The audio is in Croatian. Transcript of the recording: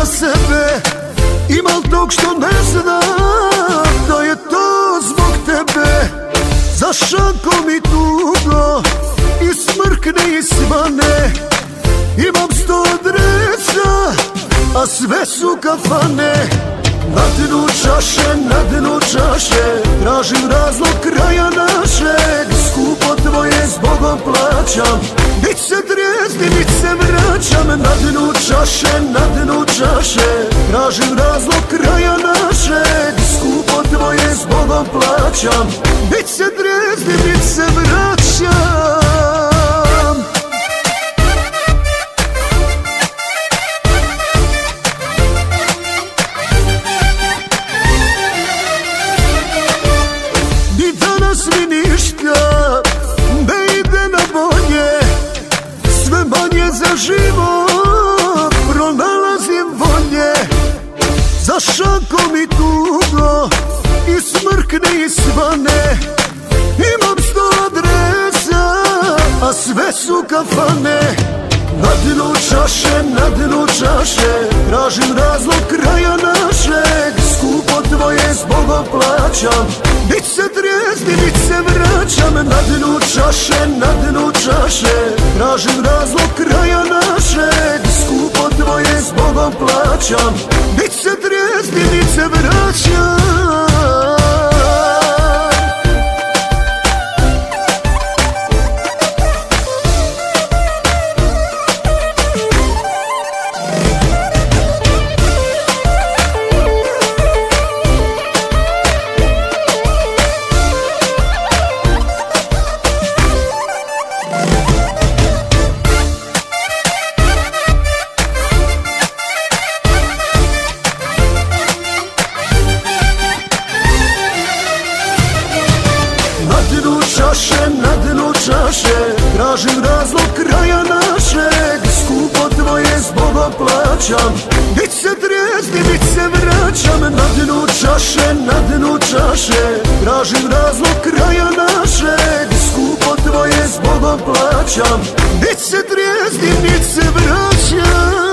za sebe. Ima tog što ne zna Da je to zbog tebe. Za šankom i tugo I smrkne i svane. Imam sto adresa A sve su kafane. Na dnu čaše, na dnu čaše Tražim razlog kraja našeg. Skupo tvoje s Bogom plaćam. Nic se drezni, nic se vraćam na dnu čaše, na dnu čaše. Tražim razlog kraja našeg Skupo tvoje zbogom plaćam. Bit se trijezni, bit se vraćam. Danas mi za život Pronalazim volje. Za šankom i tugo I smrkne i svane. Imam sto adresa A sve su kafane. Na dnu čaše, na dnu čaše Tražim razlog kraja našeg. Skupo tvoje zbogom plaćam vraćam Na dnu čaše, na dnu čaše. Tražim razlog kraja našeg. Skupo tvoje zbogom plaćam. Bit se trijezni, bit se vraćam čaše, na dnu čaše Tražim razlog kraja našeg. Skupo tvoje zbogom plaćam Bit se trijezni, bit se vraćam. Na dnu čaše, na dnu čaše Tražim razlog kraja našeg. Skupo tvoje zbogom plaćam Bit se trijezni, bit se vraćam